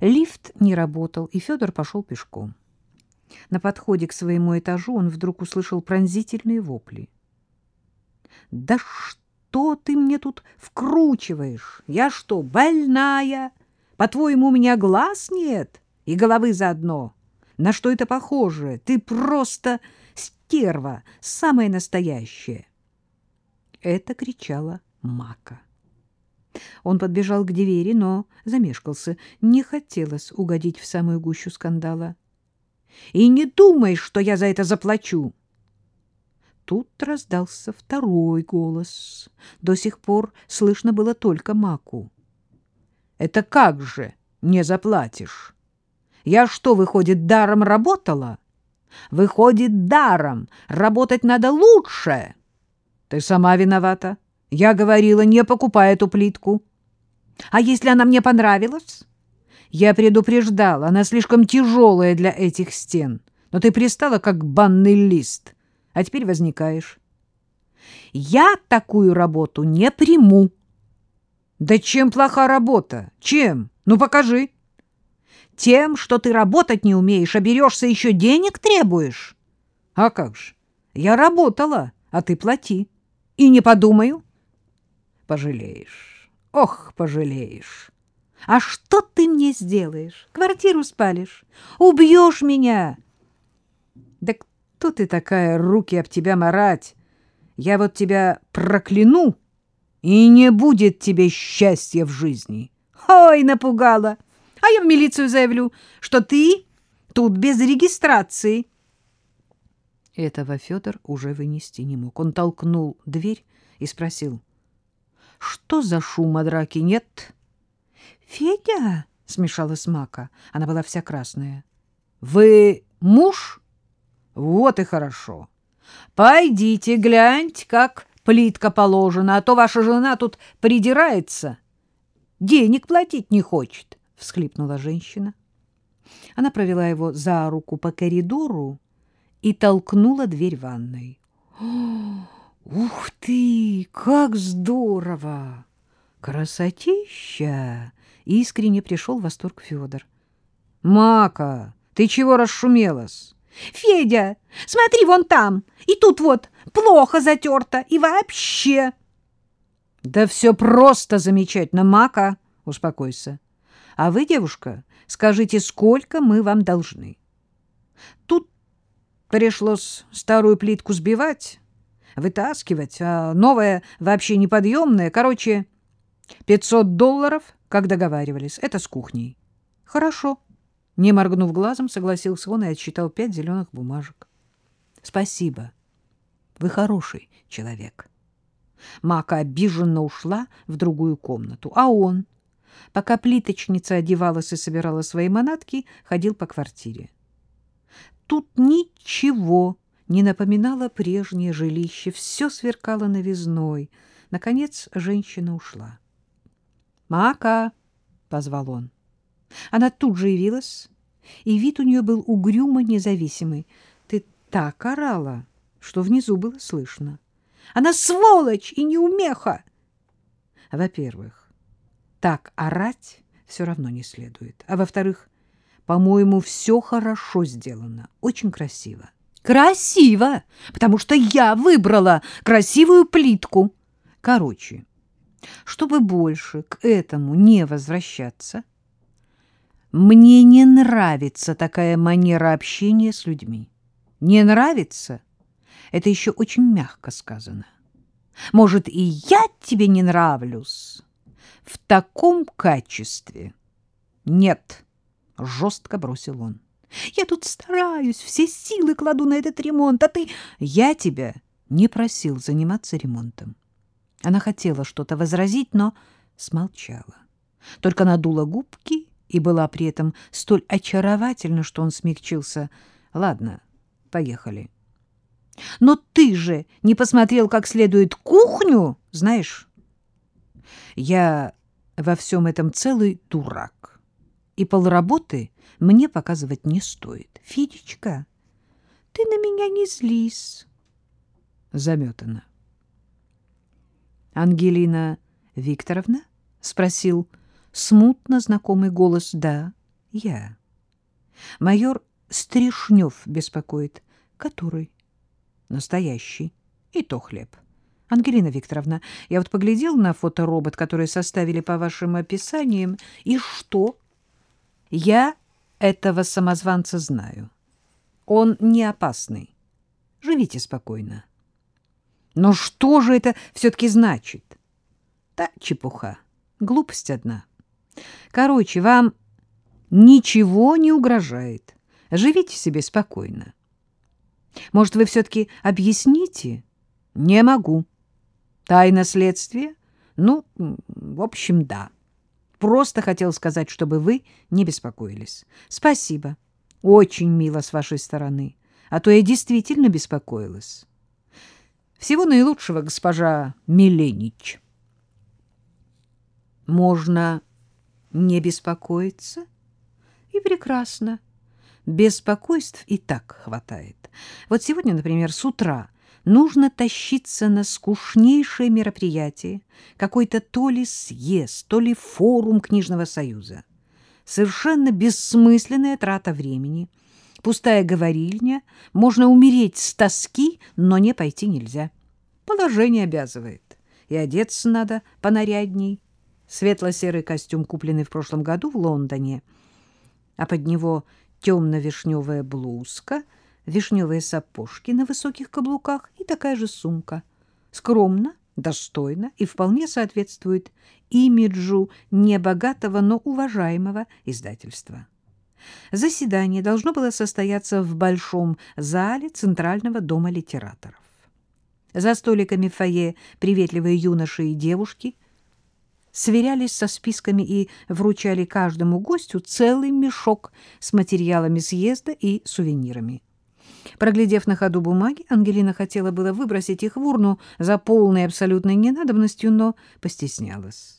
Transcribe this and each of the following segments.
Лифт не работал, и Федор пошел пешком. На подходе к своему этажу он вдруг услышал пронзительные вопли. — Да что ты мне тут вкручиваешь? Я что, больная? По-твоему, у меня глаз нет? И головы заодно? На что это похоже? Ты просто стерва, самая настоящая. Это кричала Мака. Он подбежал к двери, но замешкался. Не хотелось угодить в самую гущу скандала. — И не думай, что я за это заплачу! Тут раздался второй голос. До сих пор слышно было только Маку. — Это как же не заплатишь? Я что, выходит, даром работала? Выходит, даром. Работать надо лучше. Ты сама виновата. — я говорила, не покупай эту плитку. А если она мне понравилась? Я предупреждала, она слишком тяжелая для этих стен. Но ты пристала, как банный лист. А теперь возникаешь. Я такую работу не приму. Да чем плоха работа? Чем? Ну, покажи. Тем, что ты работать не умеешь, а берешься еще денег требуешь. А как же? Я работала, а ты плати. И не подумаю. Пожалеешь. Ох, пожалеешь. А что ты мне сделаешь? Квартиру спалишь? Убьешь меня? Да кто ты такая, руки об тебя марать? Я вот тебя прокляну, и не будет тебе счастья в жизни. Ой, напугала. А я в милицию заявлю, что ты тут без регистрации. Этого Федор уже вынести не мог. Он толкнул дверь и спросил. Что за шум о драке нет? — Федя, — смешалась Мака, она была вся красная. — Вы муж? Вот и хорошо. Пойдите, гляньте, как плитка положена, а то ваша жена тут придирается. Денег платить не хочет, — всхлипнула женщина. Она провела его за руку по коридору и толкнула дверь ванной. — Ух ты, как здорово! Красотища! Искренне пришел в восторг Федор. Мака, ты чего расшумелась? Федя, смотри вон там, и тут вот плохо затерто, и вообще. Да все просто замечательно, Мака, успокойся. А вы, девушка, скажите, сколько мы вам должны? Тут пришлось старую плитку сбивать, вытаскивать, а новое вообще неподъемное. Короче, 500 долларов, как договаривались. Это с кухней. Хорошо. Не моргнув глазом, согласился он и отсчитал пять зеленых бумажек. Спасибо. Вы хороший человек. Мака обиженно ушла в другую комнату, а он, пока плиточница одевалась и собирала свои манатки, ходил по квартире. Тут ничего не напоминало прежнее жилище, все сверкало новизной. Наконец женщина ушла. «Мака!» — позвал он. Она тут же явилась, и вид у нее был угрюмо независимый. «Ты так орала, что внизу было слышно. Она сволочь и неумеха!» Во-первых, так орать все равно не следует. А во-вторых, по-моему, все хорошо сделано, очень красиво. Красиво, потому что я выбрала красивую плитку. Короче, чтобы больше к этому не возвращаться, мне не нравится такая манера общения с людьми. Не нравится? Это еще очень мягко сказано. Может, и я тебе не нравлюсь? В таком качестве? Нет, жестко бросил он. Я тут стараюсь, все силы кладу на этот ремонт, а ты... Я тебя не просил заниматься ремонтом. Она хотела что-то возразить, но смолчала. Только надула губки и была при этом столь очаровательна, что он смягчился. Ладно, поехали. Но ты же не посмотрел как следует кухню, знаешь? Я во всем этом целый дурак. И полработы мне показывать не стоит. Федечка, ты на меня не злись. Заметана. Ангелина Викторовна? Спросил смутно знакомый голос. Да. Я. Майор Стришнев беспокоит. Который? Настоящий. И то хлеб. Ангелина Викторовна, я вот поглядел на фоторобот, который составили по вашим описаниям, и что? Я этого самозванца знаю. Он не опасный. Живите спокойно. Но что же это все-таки значит? Да, чепуха. Глупость одна. Короче, вам ничего не угрожает. Живите себе спокойно. Может, вы все-таки объясните? Не могу. Тайна следствия? Ну, в общем, да. Просто хотел сказать, чтобы вы не беспокоились. Спасибо. Очень мило с вашей стороны. А то я действительно беспокоилась. Всего наилучшего, госпожа Миленич. Можно не беспокоиться? И прекрасно. Беспокойств и так хватает. Вот сегодня, например, с утра нужно тащиться на скучнейшее мероприятие, какой-то то ли съезд, то ли форум книжного союза. Совершенно бессмысленная трата времени, пустая говорильня, можно умереть с тоски, но не пойти нельзя. Положение обязывает. И одеться надо понарядней. Светло-серый костюм, купленный в прошлом году в Лондоне, а под него темно-вишневая блузка, вишневые сапожки на высоких каблуках и такая же сумка. Скромно, достойно и вполне соответствует имиджу небогатого, но уважаемого издательства. Заседание должно было состояться в большом зале Центрального дома литераторов. За столиками фойе приветливые юноши и девушки – сверялись со списками и вручали каждому гостю целый мешок с материалами съезда и сувенирами. Проглядев на ходу бумаги, Ангелина хотела было выбросить их в урну за полной абсолютной ненадобностью, но постеснялась.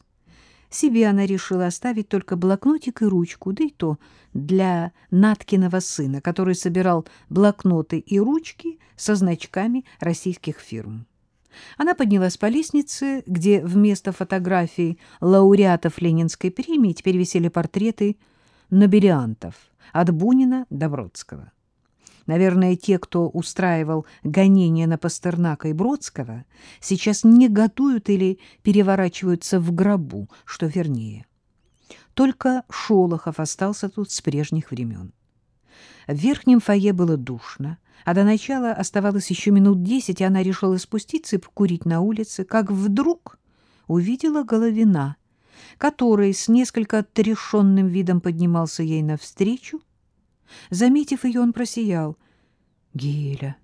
Себе она решила оставить только блокнотик и ручку, да и то для Наткиного сына, который собирал блокноты и ручки со значками российских фирм. Она поднялась по лестнице, где вместо фотографий лауреатов Ленинской премии теперь висели портреты нобелиантов от Бунина до Бродского. Наверное, те, кто устраивал гонения на Пастернака и Бродского, сейчас негодуют или переворачиваются в гробу, что вернее. Только Шолохов остался тут с прежних времен. В верхнем фойе было душно, а до начала оставалось еще минут десять, и она решила спуститься и покурить на улице, как вдруг увидела Головина, который с несколько отрешенным видом поднимался ей навстречу. Заметив ее, он просиял. — Геля,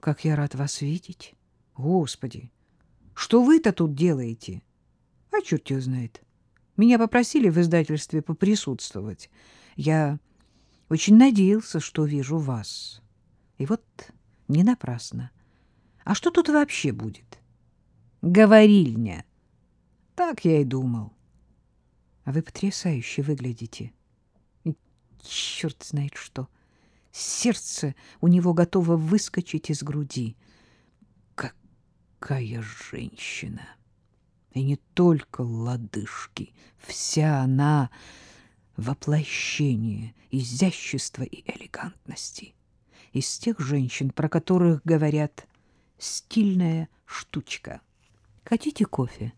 как я рад вас видеть! Господи, что вы-то тут делаете? А черт его знает. Меня попросили в издательстве поприсутствовать. Я очень надеялся, что вижу вас. И вот не напрасно. А что тут вообще будет? Говорильня. Так я и думал. А вы потрясающе выглядите. Черт знает что. Сердце у него готово выскочить из груди. Какая женщина! И не только лодыжки, вся она воплощение изящества и элегантности. Из тех женщин, про которых говорят «стильная штучка». «Хотите кофе?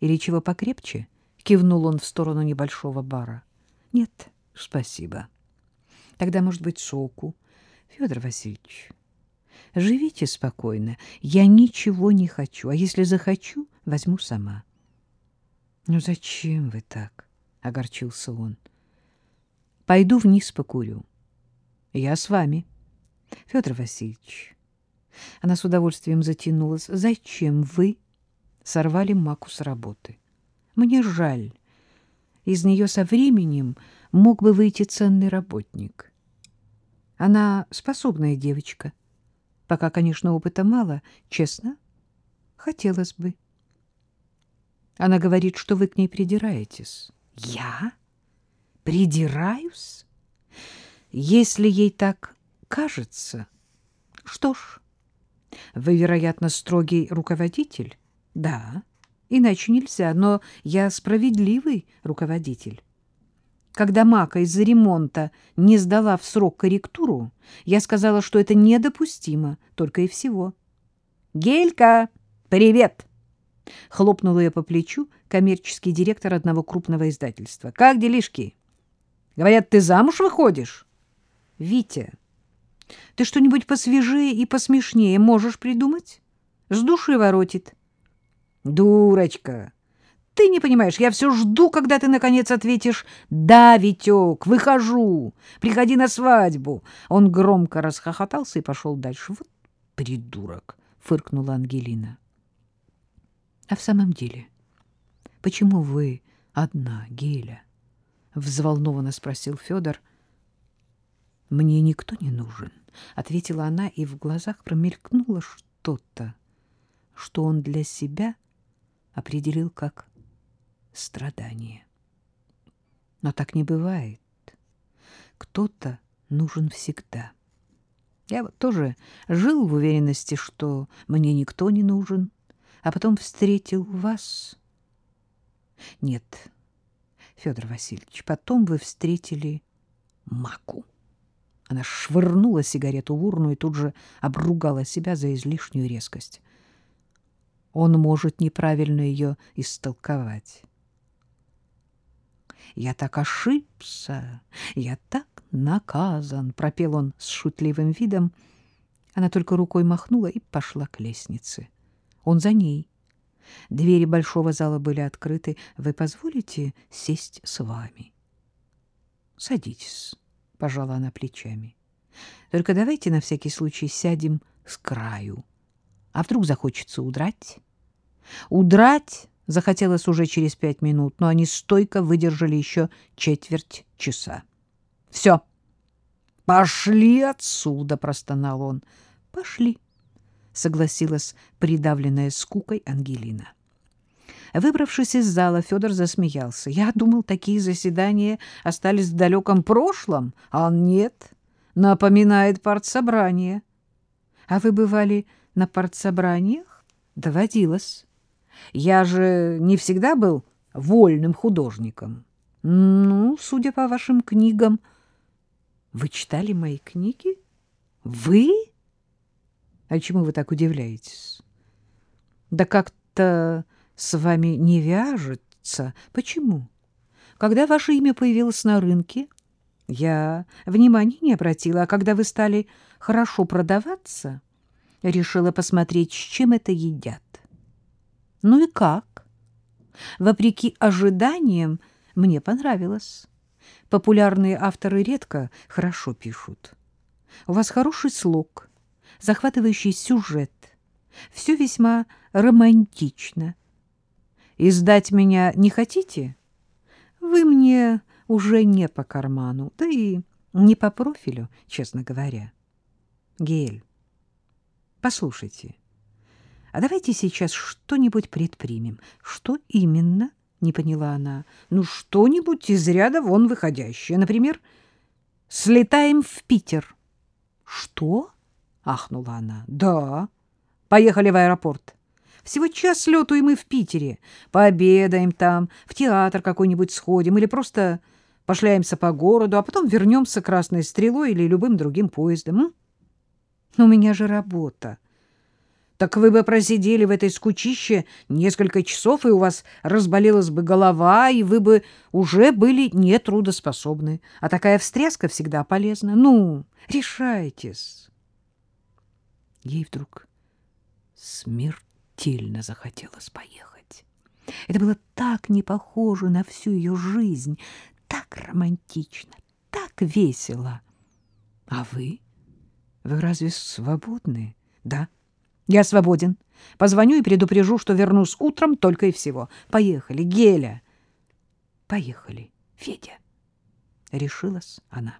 Или чего покрепче?» — кивнул он в сторону небольшого бара. «Нет, спасибо. Тогда, может быть, соку. Федор Васильевич, живите спокойно. Я ничего не хочу, а если захочу, возьму сама». «Ну зачем вы так?» — огорчился он. Пойду вниз покурю. Я с вами. Федор Васильевич. Она с удовольствием затянулась. Зачем вы сорвали маку с работы? Мне жаль. Из нее со временем мог бы выйти ценный работник. Она способная девочка. Пока, конечно, опыта мало. Честно, хотелось бы. Она говорит, что вы к ней придираетесь. Я? Придираюсь? Если ей так кажется... Что ж, вы, вероятно, строгий руководитель? Да, иначе нельзя, но я справедливый руководитель. Когда Мака из-за ремонта не сдала в срок корректуру, я сказала, что это недопустимо, только и всего. «Гелька, привет!» — хлопнула я по плечу коммерческий директор одного крупного издательства. «Как делишки? Говорят, ты замуж выходишь?» «Витя, ты что-нибудь посвежее и посмешнее можешь придумать? С души воротит». «Дурочка!» Ты не понимаешь, я все жду, когда ты, наконец, ответишь «Да, Витек, выхожу, приходи на свадьбу». Он громко расхохотался и пошел дальше. «Вот придурок!» — фыркнула Ангелина. «А в самом деле, почему вы одна, Геля?» — взволнованно спросил Федор. «Мне никто не нужен», — ответила она, и в глазах промелькнуло что-то, что он для себя определил как страдание. Но так не бывает. Кто-то нужен всегда. Я вот тоже жил в уверенности, что мне никто не нужен, а потом встретил вас. Нет, Федор Васильевич, потом вы встретили Маку. Она швырнула сигарету в урну и тут же обругала себя за излишнюю резкость. Он может неправильно ее истолковать. Я так ошибся, я так наказан, — пропел он с шутливым видом. Она только рукой махнула и пошла к лестнице. Он за ней. Двери большого зала были открыты. Вы позволите сесть с вами? — Садитесь, — пожала она плечами. — Только давайте на всякий случай сядем с краю. А вдруг захочется удрать? Удрать захотелось уже через пять минут, но они стойко выдержали еще четверть часа. — Все, пошли отсюда, — простонал он. — Пошли, — согласилась придавленная скукой Ангелина. Выбравшись из зала, Федор засмеялся. Я думал, такие заседания остались в далеком прошлом, а нет, напоминает партсобрание. А вы бывали на партсобраниях? Доводилось. Я же не всегда был вольным художником. Ну, судя по вашим книгам... Вы читали мои книги? Вы? А чему вы так удивляетесь? Да как-то с вами не вяжется. Почему? Когда ваше имя появилось на рынке, я внимания не обратила, а когда вы стали хорошо продаваться, решила посмотреть, с чем это едят. Ну и как? Вопреки ожиданиям, мне понравилось. Популярные авторы редко хорошо пишут. У вас хороший слог, захватывающий сюжет. Все весьма романтично. Издать меня не хотите? Вы мне уже не по карману, да и не по профилю, честно говоря. Гель, послушайте, а давайте сейчас что-нибудь предпримем. Что именно? Не поняла она. Ну, что-нибудь из ряда вон выходящее. Например, слетаем в Питер. Что? Ахнула она. Да. Поехали в аэропорт. Всего час лету, и мы в Питере. Пообедаем там, в театр какой-нибудь сходим или просто пошляемся по городу, а потом вернемся красной стрелой или любым другим поездом. М? У меня же работа. Так вы бы просидели в этой скучище несколько часов, и у вас разболелась бы голова, и вы бы уже были нетрудоспособны. А такая встряска всегда полезна. Ну, решайтесь. Ей вдруг смертельно захотелось поехать. Это было так не похоже на всю ее жизнь, так романтично, так весело. А вы? Вы разве свободны? Да. — я свободен. Позвоню и предупрежу, что вернусь утром только и всего. Поехали, Геля. Поехали, Федя. Решилась она.